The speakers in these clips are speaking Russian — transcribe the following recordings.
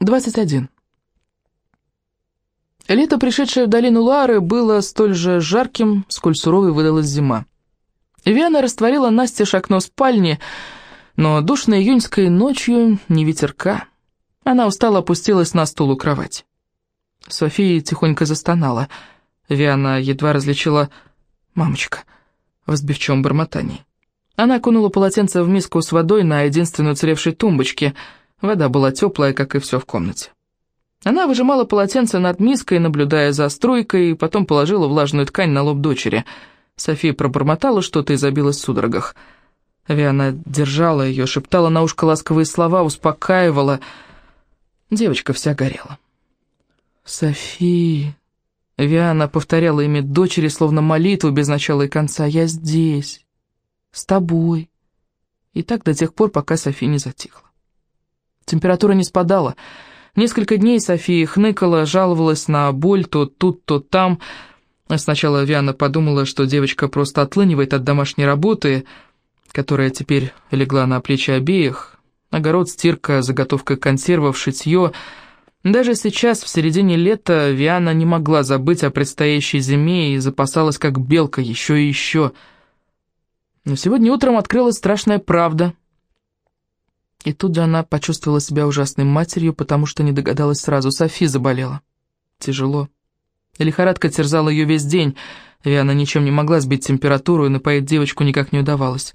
21. Лето, пришедшее в долину Лары, было столь же жарким, сколь суровой выдалась зима. Виана растворила Насте окно спальни, но душной июньской ночью не ветерка. Она устало опустилась на стул у кровати. София тихонько застонала. Виана едва различила «мамочка» в сбивчивом бормотании. Она окунула полотенце в миску с водой на единственной уцелевшей тумбочке — Вода была теплая, как и все в комнате. Она выжимала полотенце над миской, наблюдая за струйкой, и потом положила влажную ткань на лоб дочери. София пробормотала что-то и забилась в судорогах. Виана держала ее, шептала на ушко ласковые слова, успокаивала. Девочка вся горела. «Софи...» Виана повторяла имя дочери, словно молитву без начала и конца. «Я здесь, с тобой». И так до тех пор, пока Софи не затихла. Температура не спадала. Несколько дней София хныкала, жаловалась на боль то тут, то там. Сначала Виана подумала, что девочка просто отлынивает от домашней работы, которая теперь легла на плечи обеих. Огород, стирка, заготовка консервов, шитье. Даже сейчас, в середине лета, Виана не могла забыть о предстоящей зиме и запасалась как белка еще и еще. Но сегодня утром открылась страшная правда — и тут же она почувствовала себя ужасной матерью, потому что не догадалась сразу. Софи заболела. Тяжело. Лихорадка терзала ее весь день. Виана ничем не могла сбить температуру, и напоить девочку никак не удавалось.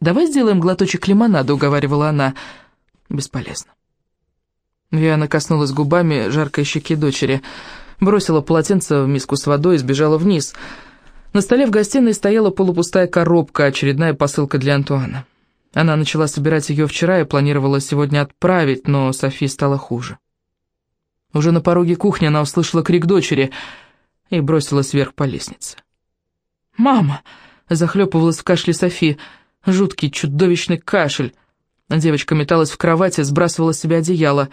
«Давай сделаем глоточек лимонада», — уговаривала она. Бесполезно. Виана коснулась губами жаркой щеки дочери, бросила полотенце в миску с водой и сбежала вниз. На столе в гостиной стояла полупустая коробка, очередная посылка для Антуана. Она начала собирать ее вчера и планировала сегодня отправить, но Софи стало хуже. Уже на пороге кухни она услышала крик дочери и бросилась вверх по лестнице. «Мама!» — захлепывалась в кашле Софи. Жуткий, чудовищный кашель. Девочка металась в кровати, сбрасывала с себя одеяло.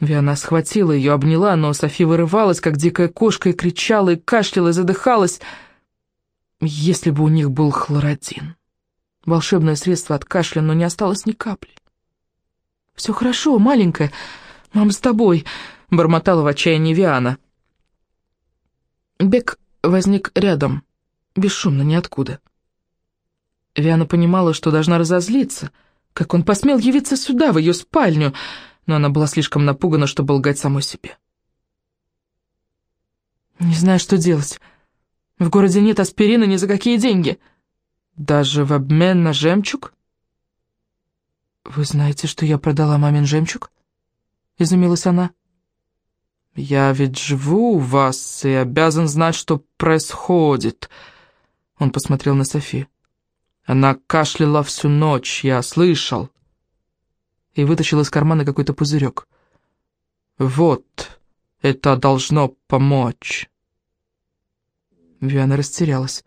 Виана схватила ее, обняла, но Софи вырывалась, как дикая кошка, и кричала, и кашляла, и задыхалась. Если бы у них был хлородин волшебное средство от кашля, но не осталось ни капли. «Все хорошо, маленькая, мама с тобой», — бормотала в отчаянии Виана. Бек возник рядом, бесшумно, ниоткуда. Виана понимала, что должна разозлиться, как он посмел явиться сюда, в ее спальню, но она была слишком напугана, чтобы лгать самой себе. «Не знаю, что делать. В городе нет аспирина ни за какие деньги». Даже в обмен на жемчуг? Вы знаете, что я продала мамин жемчуг? Изумилась она. Я ведь живу у вас и обязан знать, что происходит. Он посмотрел на Софи. Она кашляла всю ночь, я слышал. И вытащил из кармана какой-то пузырек. Вот, это должно помочь. Виана растерялась.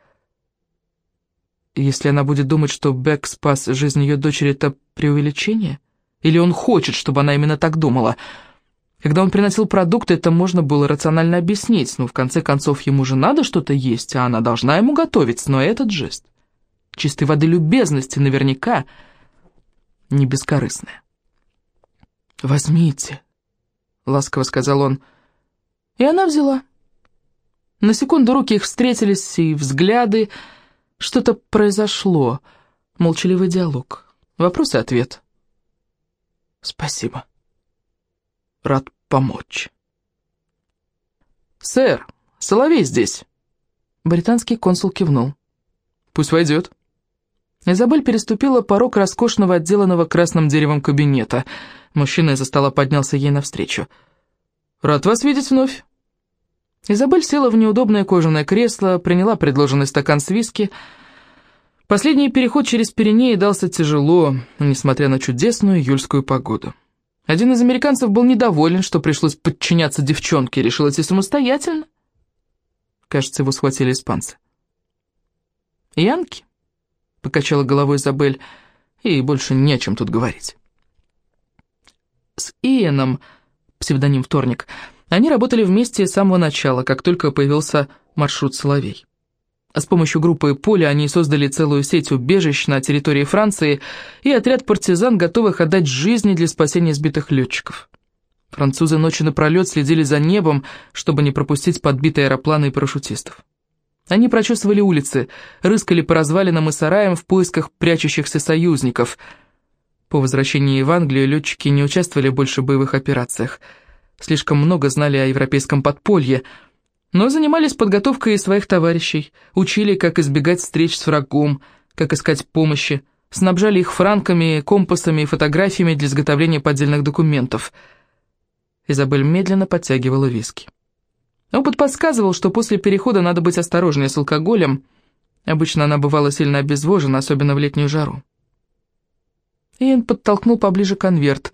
Если она будет думать, что Бек спас жизнь ее дочери, это преувеличение? Или он хочет, чтобы она именно так думала? Когда он приносил продукты, это можно было рационально объяснить, но в конце концов ему же надо что-то есть, а она должна ему готовить, но этот жест чистой воды любезности наверняка не бескорыстная. «Возьмите», — ласково сказал он, и она взяла. На секунду руки их встретились, и взгляды... Что-то произошло. Молчаливый диалог. Вопрос и ответ. Спасибо. Рад помочь. «Сэр, Соловей здесь!» Британский консул кивнул. «Пусть войдет». Изабель переступила порог роскошного отделанного красным деревом кабинета. Мужчина из-за стола поднялся ей навстречу. «Рад вас видеть вновь». Изабель села в неудобное кожаное кресло, приняла предложенный стакан с виски. Последний переход через Пиренеи дался тяжело, несмотря на чудесную июльскую погоду. Один из американцев был недоволен, что пришлось подчиняться девчонке, решил идти самостоятельно. Кажется, его схватили испанцы. «Янки?» — покачала головой Изабель, и больше не о чем тут говорить. С Иеном, псевдоним «Вторник», — они работали вместе с самого начала, как только появился маршрут «Соловей». С помощью группы «Поле» они создали целую сеть убежищ на территории Франции и отряд партизан, готовых отдать жизни для спасения сбитых летчиков. Французы ночью напролет следили за небом, чтобы не пропустить подбитые аэропланы и парашютистов. Они прочесывали улицы, рыскали по развалинам и сараям в поисках прячущихся союзников. По возвращении в Англию летчики не участвовали больше в боевых операциях. Слишком много знали о европейском подполье, но занимались подготовкой своих товарищей, учили, как избегать встреч с врагом, как искать помощи, снабжали их франками, компасами и фотографиями для изготовления поддельных документов. Изабель медленно подтягивала виски. Опыт подсказывал, что после перехода надо быть осторожнее с алкоголем. Обычно она бывала сильно обезвожена, особенно в летнюю жару. Иэн подтолкнул поближе конверт.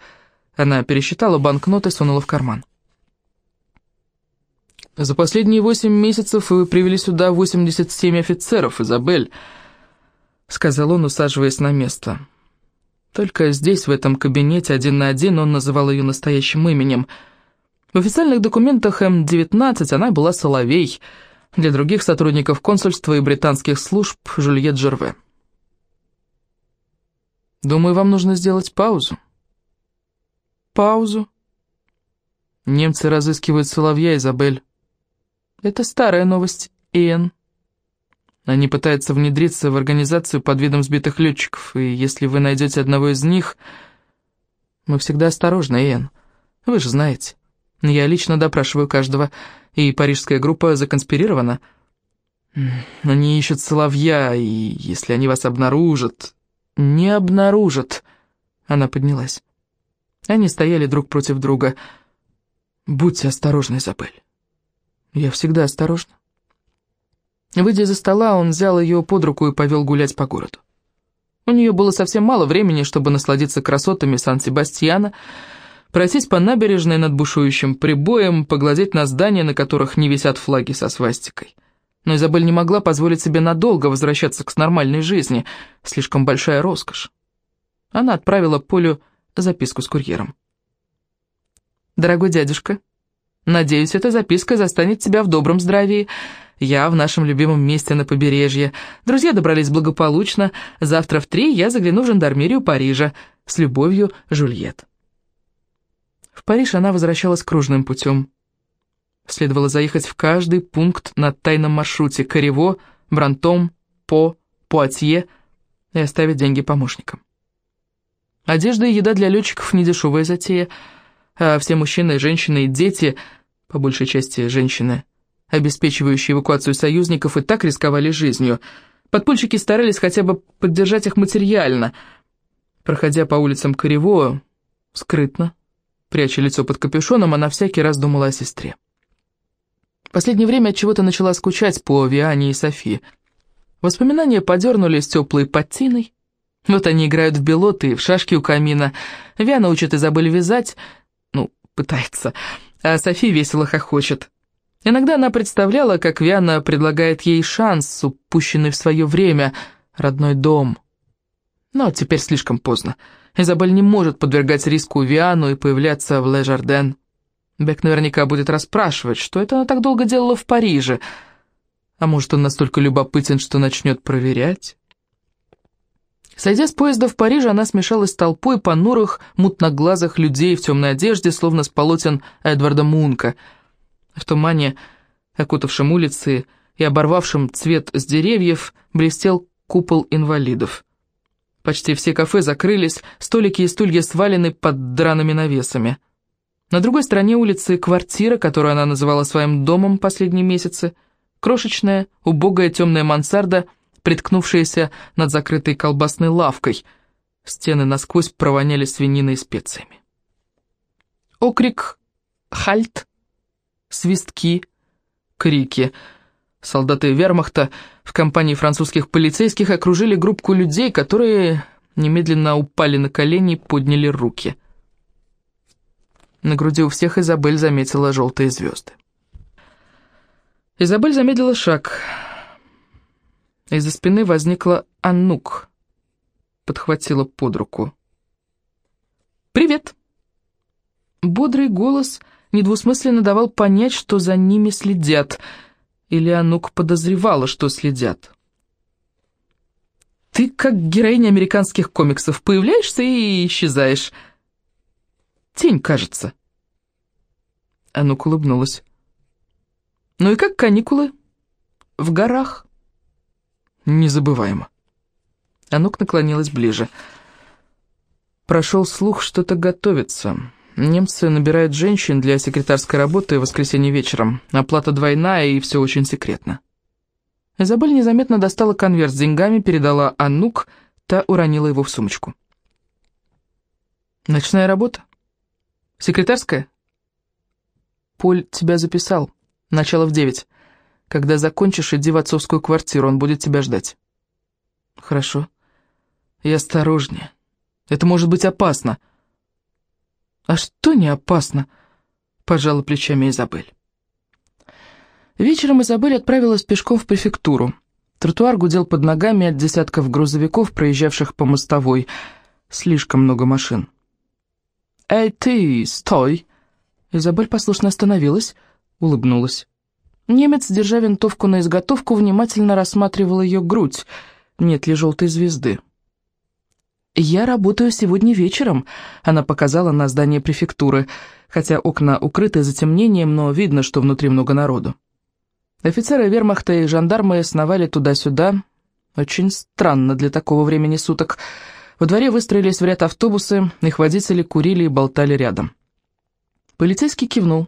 Она пересчитала банкноты и сунула в карман. «За последние восемь месяцев вы привели сюда 87 офицеров, Изабель», — сказал он, усаживаясь на место. Только здесь, в этом кабинете, один на один, он называл ее настоящим именем — в официальных документах М-19 она была Соловей, для других сотрудников консульства и британских служб Жюльет Жерве. «Думаю, вам нужно сделать паузу». «Паузу?» «Немцы разыскивают Соловья, Изабель». «Это старая новость, Иэн». Они пытаются внедриться в организацию под видом сбитых летчиков, и если вы найдете одного из них... Мы всегда осторожны, Иэн. Вы же знаете. Я лично допрашиваю каждого, и парижская группа законспирирована. Они ищут соловья, и если они вас обнаружат... Не обнаружат. Она поднялась. Они стояли друг против друга. Будьте осторожны, Изабель. Я всегда осторожна. Выйдя из-за стола, он взял ее под руку и повел гулять по городу. У нее было совсем мало времени, чтобы насладиться красотами Сан-Себастьяна, пройтись по набережной над бушующим прибоем, поглазеть на здания, на которых не висят флаги со свастикой. Но Изабель не могла позволить себе надолго возвращаться к нормальной жизни, слишком большая роскошь. Она отправила Полю записку с курьером. «Дорогой дядюшка, надеюсь, эта записка застанет тебя в добром здравии. Я в нашем любимом месте на побережье. Друзья добрались благополучно. Завтра в три я загляну в жандармерию Парижа. С любовью, Жульет». В Париж она возвращалась кружным путем. Следовало заехать в каждый пункт на тайном маршруте Корево, Брантом, По, Пуатье и оставить деньги помощникам. Одежда и еда для летчиков – недешевая затея, а все мужчины, женщины и дети, по большей части женщины, обеспечивающие эвакуацию союзников, и так рисковали жизнью. Подпольщики старались хотя бы поддержать их материально. Проходя по улицам Корево, скрытно, Пряча лицо под капюшоном, она всякий раз думала о сестре. Последнее время от чего-то начала скучать по Виане и Софи. Воспоминания подернулись теплой патиной. Вот они играют в белоты и в шашки у камина. Виана учит Изабель вязать, ну, пытается, а Софи весело хохочет. Иногда она представляла, как Виана предлагает ей шанс, упущенный в свое время, родной дом. Но теперь слишком поздно. Изабель не может подвергать риску Виану и появляться в Ле-Жарден. Бек наверняка будет расспрашивать, что это она так долго делала в Париже. А может, он настолько любопытен, что начнет проверять? Сойдя с поезда в Париже, она смешалась с толпой понурых, мутноглазых людей в темной одежде, словно с полотен Эдварда Мунка. В тумане, окутавшем улицы и оборвавшем цвет с деревьев, блестел купол инвалидов. Почти все кафе закрылись, столики и стулья свалены под драными навесами. На другой стороне улицы квартира, которую она называла своим домом последние месяцы, крошечная, убогая темная мансарда, приткнувшаяся над закрытой колбасной лавкой. Стены насквозь провоняли свининой и специями. Окрик «Хальт!», свистки, крики — Солдаты вермахта в компании французских полицейских окружили группку людей, которые немедленно упали на колени и подняли руки. На груди у всех Изабель заметила желтые звезды. Изабель замедлила шаг. Из-за спины возникла Аннук, подхватила под руку. «Привет!» Бодрый голос недвусмысленно давал понять, что за ними следят — Или Анук подозревала, что следят? Ты как героиня американских комиксов, появляешься и исчезаешь. Тень, кажется. Анук улыбнулась. Ну и как каникулы? В горах? Незабываемо. Анук наклонилась ближе. Прошел слух, что-то готовится. Немцы набирают женщин для секретарской работы в воскресенье вечером. Оплата двойная и все очень секретно. Изабель незаметно достала конверт с деньгами, передала Аннук, та уронила его в сумочку. «Ночная работа? Секретарская?» «Поль тебя записал. Начало в девять. Когда закончишь, иди в отцовскую квартиру, он будет тебя ждать». «Хорошо. И осторожнее. Это может быть опасно». «А что не опасно?» — пожала плечами Изабель. Вечером Изабель отправилась пешком в префектуру. Тротуар гудел под ногами от десятков грузовиков, проезжавших по мостовой. Слишком много машин. «Эй, ты, стой!» Изабель послушно остановилась, улыбнулась. Немец, держа винтовку на изготовку, внимательно рассматривал ее грудь. Нет ли желтой звезды? «Я работаю сегодня вечером», — она показала на здание префектуры, хотя окна укрыты затемнением, но видно, что внутри много народу. Офицеры вермахта и жандармы сновали туда-сюда. Очень странно для такого времени суток. Во дворе выстроились в ряд автобусы, их водители курили и болтали рядом. Полицейский кивнул.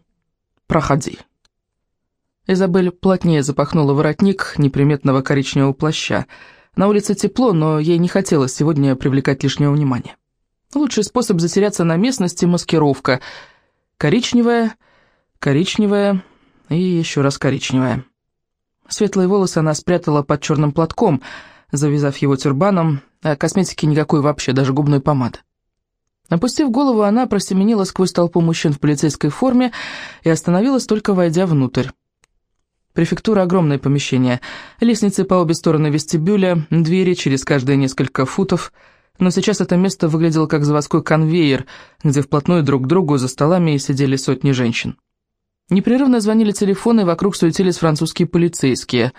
«Проходи». Изабель плотнее запахнула воротник неприметного коричневого плаща. На улице тепло, но ей не хотелось сегодня привлекать лишнего внимания. Лучший способ затеряться на местности — маскировка. Коричневая, коричневая и еще раз коричневая. Светлые волосы она спрятала под черным платком, завязав его тюрбаном, а косметики никакой вообще, даже губной помады. Опустив голову, она просеменила сквозь толпу мужчин в полицейской форме и остановилась, только войдя внутрь. Префектура – огромное помещение. Лестницы по обе стороны вестибюля, двери через каждые несколько футов. Но сейчас это место выглядело как заводской конвейер, где вплотную друг к другу за столами сидели сотни женщин. Непрерывно звонили телефоны, вокруг суетились французские полицейские.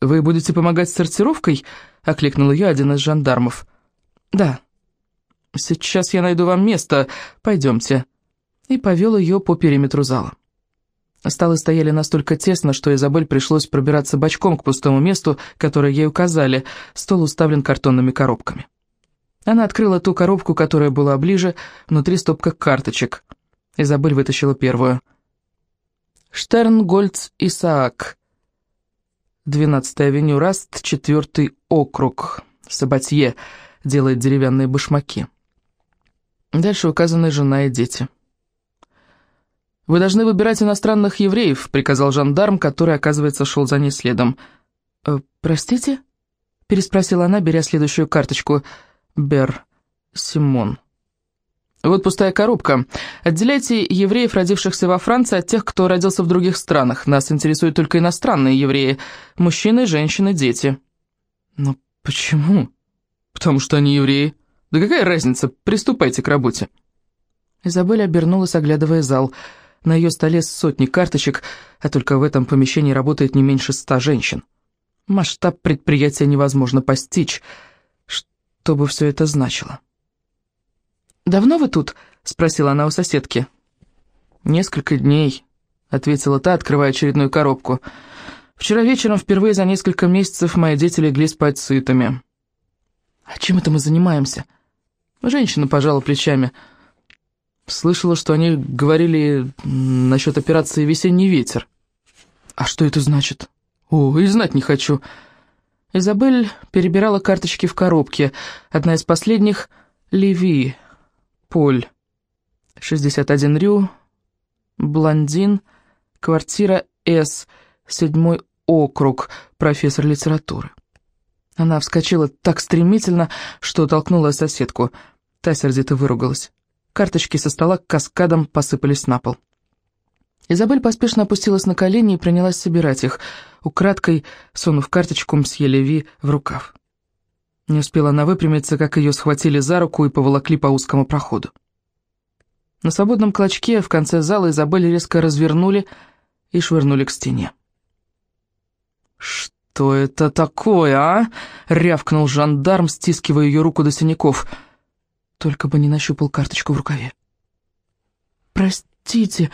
«Вы будете помогать с сортировкой?» – окликнул ее один из жандармов. «Да». «Сейчас я найду вам место. Пойдемте». И повел ее по периметру зала. Столы стояли настолько тесно, что Изабель пришлось пробираться бочком к пустому месту, которое ей указали. Стол уставлен картонными коробками. Она открыла ту коробку, которая была ближе, внутри стопка карточек. Изабель вытащила первую. «Штернгольц Исаак. 12-я авеню Раст, 4 округ. Сабатье делает деревянные башмаки. Дальше указаны жена и дети». «Вы должны выбирать иностранных евреев», — приказал жандарм, который, оказывается, шел за ней следом. «Э, «Простите?» — переспросила она, беря следующую карточку. «Бер. Симон». «Вот пустая коробка. Отделяйте евреев, родившихся во Франции, от тех, кто родился в других странах. Нас интересуют только иностранные евреи. Мужчины, женщины, дети». «Но почему?» «Потому что они евреи. Да какая разница? Приступайте к работе». Изабель обернулась, оглядывая зал. «Зал». На ее столе сотни карточек, а только в этом помещении работает не меньше ста женщин. Масштаб предприятия невозможно постичь. Что бы все это значило? «Давно вы тут?» — спросила она у соседки. «Несколько дней», — ответила та, открывая очередную коробку. «Вчера вечером впервые за несколько месяцев мои дети легли спать сытыми». «А чем это мы занимаемся?» Женщина пожала плечами. Слышала, что они говорили насчет операции «Весенний ветер». А что это значит? О, и знать не хочу. Изабель перебирала карточки в коробке. Одна из последних — Леви, Поль, 61 Рю, блондин, квартира С, седьмой округ, профессор литературы. Она вскочила так стремительно, что толкнула соседку. Та сердито выругалась. Карточки со стола каскадом посыпались на пол. Изабель поспешно опустилась на колени и принялась собирать их, украдкой сунув карточку мсье Леви в рукав. Не успела она выпрямиться, как ее схватили за руку и поволокли по узкому проходу. На свободном клочке в конце зала Изабель резко развернули и швырнули к стене. «Что это такое, а?» — рявкнул жандарм, стискивая ее руку до синяков. Только бы не нащупал карточку в рукаве. «Простите,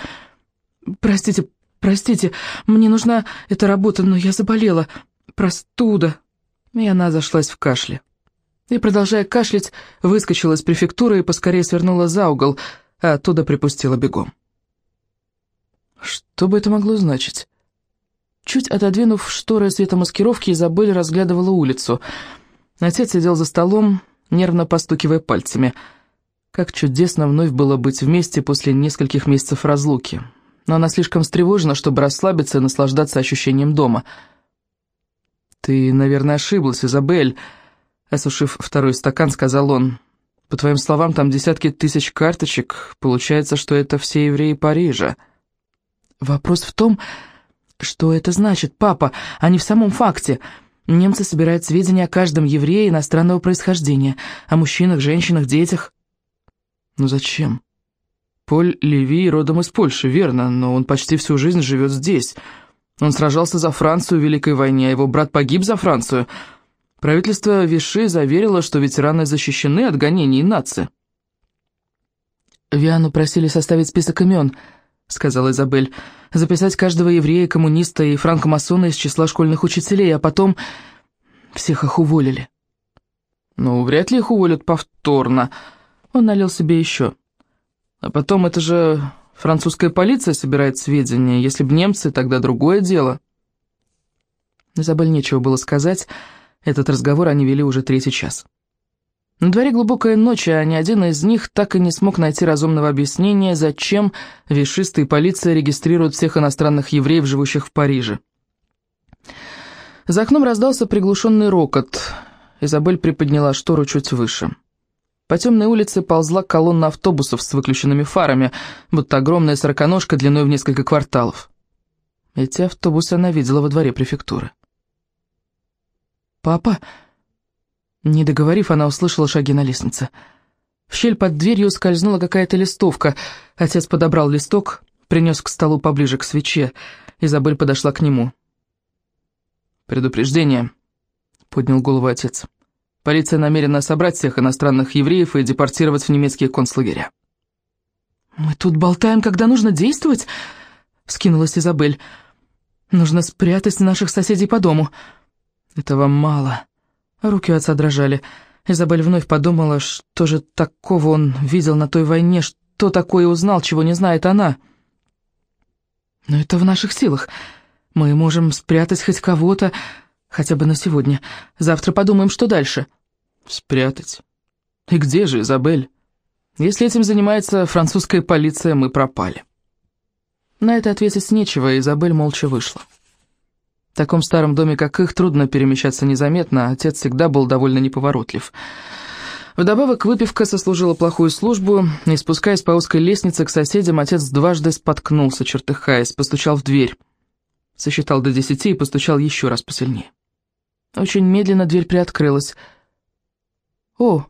простите, простите, мне нужна эта работа, но я заболела. Простуда». И она зашлась в кашле. И, продолжая кашлять, выскочила из префектуры и поскорее свернула за угол, а оттуда припустила бегом. Что бы это могло значить? Чуть отодвинув шторы светомаскировки, Изабель разглядывала улицу. Отец сидел за столом, нервно постукивая пальцами. Как чудесно вновь было быть вместе после нескольких месяцев разлуки. Но она слишком встревожена, чтобы расслабиться и наслаждаться ощущением дома. «Ты, наверное, ошиблась, Изабель», — осушив второй стакан, сказал он. «По твоим словам, там десятки тысяч карточек. Получается, что это все евреи Парижа». «Вопрос в том, что это значит, папа, а не в самом факте. Немцы собирают сведения о каждом еврее иностранного происхождения, о мужчинах, женщинах, детях». «Ну зачем?» «Поль Леви родом из Польши, верно, но он почти всю жизнь живет здесь. Он сражался за Францию в Великой войне, а его брат погиб за Францию». Правительство Виши заверило, что ветераны защищены от гонений нации. «Виану просили составить список имен», — сказала Изабель, «записать каждого еврея, коммуниста и франкомасона из числа школьных учителей, а потом всех их уволили». «Ну, вряд ли их уволят повторно». Он налил себе еще. «А потом это же французская полиция собирает сведения. Если б немцы, тогда другое дело». Изабель нечего было сказать, — этот разговор они вели уже третий час. На дворе глубокая ночь, а ни один из них так и не смог найти разумного объяснения, зачем вишисты и полиция регистрируют всех иностранных евреев, живущих в Париже. За окном раздался приглушенный рокот. Изабель приподняла штору чуть выше. По темной улице ползла колонна автобусов с выключенными фарами, будто огромная сороконожка длиной в несколько кварталов. Эти автобусы она видела во дворе префектуры. «Папа?» Не договорив, она услышала шаги на лестнице. В щель под дверью скользнула какая-то листовка. Отец подобрал листок, принес к столу поближе к свече. Изабель подошла к нему. «Предупреждение», — поднял голову отец. «Полиция намерена собрать всех иностранных евреев и депортировать в немецкие концлагеря». «Мы тут болтаем, когда нужно действовать?» — вскинулась Изабель. «Нужно спрятать наших соседей по дому». Этого мало. Руки отца дрожали. Изабель вновь подумала, что же такого он видел на той войне, что такое узнал, чего не знает она. Но это в наших силах. Мы можем спрятать хоть кого-то, хотя бы на сегодня. Завтра подумаем, что дальше. Спрятать? И где же Изабель? Если этим занимается французская полиция, мы пропали. На это ответить нечего, Изабель молча вышла. В таком старом доме, как их, трудно перемещаться незаметно, а отец всегда был довольно неповоротлив. Вдобавок, выпивка сослужила плохую службу, и, спускаясь по узкой лестнице к соседям, отец дважды споткнулся, чертыхаясь, постучал в дверь. Сосчитал до десяти и постучал еще раз посильнее. Очень медленно дверь приоткрылась. «О,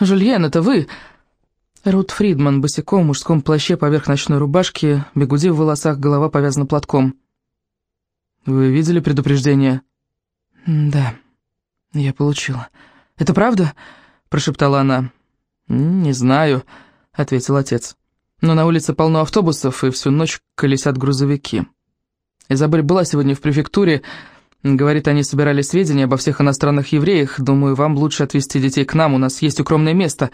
Жульен, это вы?» Рут Фридман, босиком, в мужском плаще поверх ночной рубашки, бегуди в волосах, голова повязана платком. Вы видели предупреждение?» «Да, я получила. Это правда?» – прошептала она. «Не знаю», – ответил отец. «Но на улице полно автобусов, и всю ночь колесят грузовики. Изабель была сегодня в префектуре. Говорит, они собирали сведения обо всех иностранных евреях. Думаю, вам лучше отвезти детей к нам, у нас есть укромное место».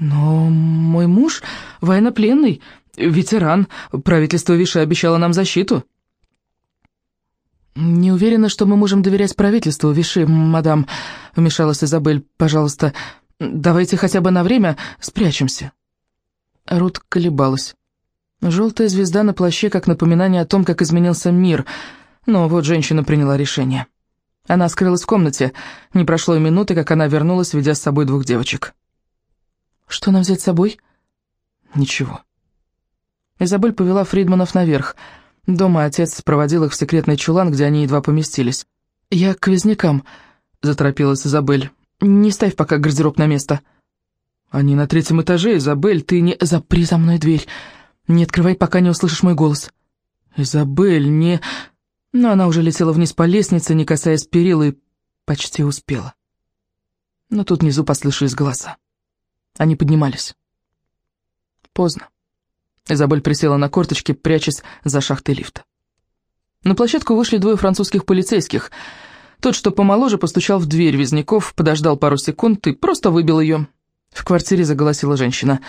«Но мой муж военнопленный, ветеран. Правительство Виши обещало нам защиту». «Не уверена, что мы можем доверять правительству, Виши, мадам», — вмешалась Изабель. «Пожалуйста, давайте хотя бы на время спрячемся». Рут колебалась. Желтая звезда на плаще как напоминание о том, как изменился мир. Но вот женщина приняла решение. Она скрылась в комнате. Не прошло и минуты, как она вернулась, ведя с собой двух девочек. «Что нам взять с собой?» «Ничего». Изабель повела Фридманов наверх. «Ничего». Дома отец проводил их в секретный чулан, где они едва поместились. «Я к вязнякам», — заторопилась Изабель. «Не ставь пока гардероб на место». «Они на третьем этаже, Изабель, ты не...» «Запри за мной дверь. Не открывай, пока не услышишь мой голос». «Изабель, не...» Но она уже летела вниз по лестнице, не касаясь перил, и почти успела. Но тут внизу послышались голоса. Они поднимались. Поздно. Изабель присела на корточки, прячась за шахтой лифта. На площадку вышли двое французских полицейских. Тот, что помоложе, постучал в дверь Визняков, подождал пару секунд и просто выбил ее. В квартире заголосила женщина.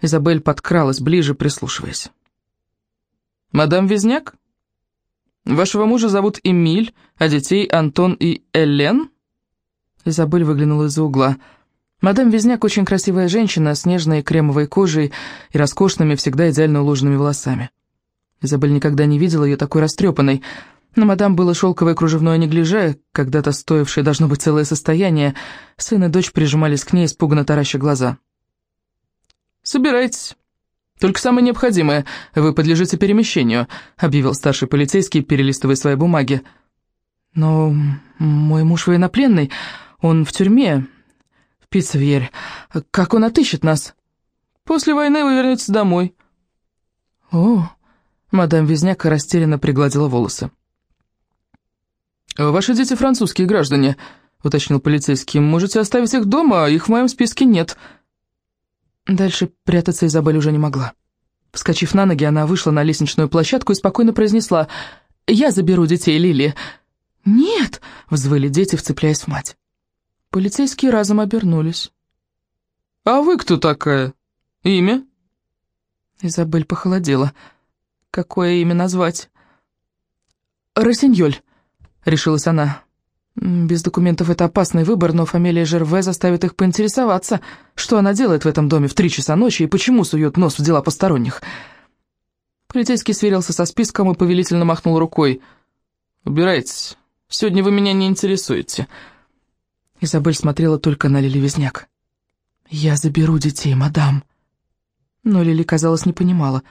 Изабель подкралась ближе, прислушиваясь. «Мадам Визняк? Вашего мужа зовут Эмиль, а детей Антон и Элен?» Изабель выглянула из-за угла. Мадам Визняк очень красивая женщина с нежной кремовой кожей и роскошными, всегда идеально уложенными волосами. Изабель никогда не видела ее такой растрепанной. На мадам было шелковое кружевное неглиже, когда-то стоившее должно быть целое состояние. Сын и дочь прижимались к ней, испуганно тараща глаза. «Собирайтесь. Только самое необходимое. Вы подлежите перемещению», — объявил старший полицейский, перелистывая свои бумаги. «Но мой муж военнопленный, он в тюрьме, в Пиццевьере. Как он отыщет нас?» «После войны вы вернетесь домой». «О!» — мадам Визняк растерянно пригладила волосы. «Ваши дети французские граждане», — уточнил полицейский. «Можете оставить их дома, а их в моем списке нет». Дальше прятаться Изабель уже не могла. Вскочив на ноги, она вышла на лестничную площадку и спокойно произнесла «Я заберу детей Лили». «Нет!» — взвыли дети, вцепляясь в мать. Полицейские разом обернулись. «А вы кто такая? Имя?» Изабель похолодела. «Какое имя назвать?» «Росиньоль», — решилась она. Без документов это опасный выбор, но фамилия Жерве заставит их поинтересоваться, что она делает в этом доме в три часа ночи и почему сует нос в дела посторонних. Полицейский сверился со списком и повелительно махнул рукой. «Убирайтесь. Сегодня вы меня не интересуете». Изабель смотрела только на Лили Визняк. «Я заберу детей, мадам». Но Лили, казалось, не понимала.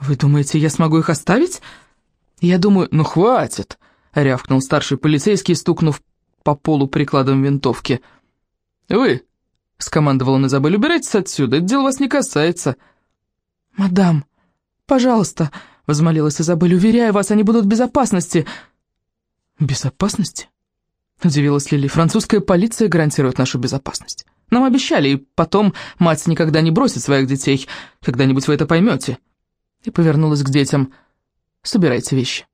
«Вы думаете, я смогу их оставить?» «Я думаю, ну хватит!» — рявкнул старший полицейский, стукнув по полу прикладом винтовки. «Вы!» — скомандовал он Изабель. «Убирайтесь отсюда, это дело вас не касается». «Мадам, пожалуйста!» — возмолилась Изабель. «Уверяю вас, они будут в безопасности». «Безопасности?» — удивилась Лили. «Французская полиция гарантирует нашу безопасность. Нам обещали, и потом мать никогда не бросит своих детей. Когда-нибудь вы это поймете». И повернулась к детям. «Собирайте вещи».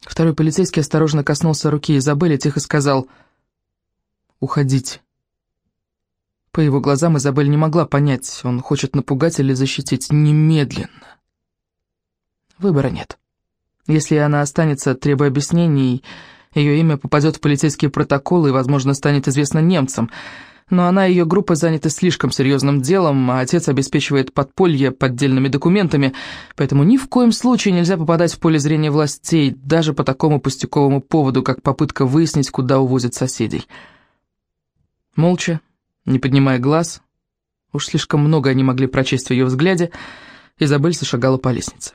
Второй полицейский осторожно коснулся руки Изабелли и тихо сказал «Уходите». По его глазам Изабель не могла понять, он хочет напугать или защитить немедленно. Выбора нет. Если она останется, требуя объяснений, ее имя попадет в полицейские протоколы и, возможно, станет известно немцам – но она и ее группа заняты слишком серьезным делом, а отец обеспечивает подполье поддельными документами, поэтому ни в коем случае нельзя попадать в поле зрения властей, даже по такому пустяковому поводу, как попытка выяснить, куда увозят соседей. Молча, не поднимая глаз, уж слишком много они могли прочесть в ее взгляде, Изабель зашагала по лестнице.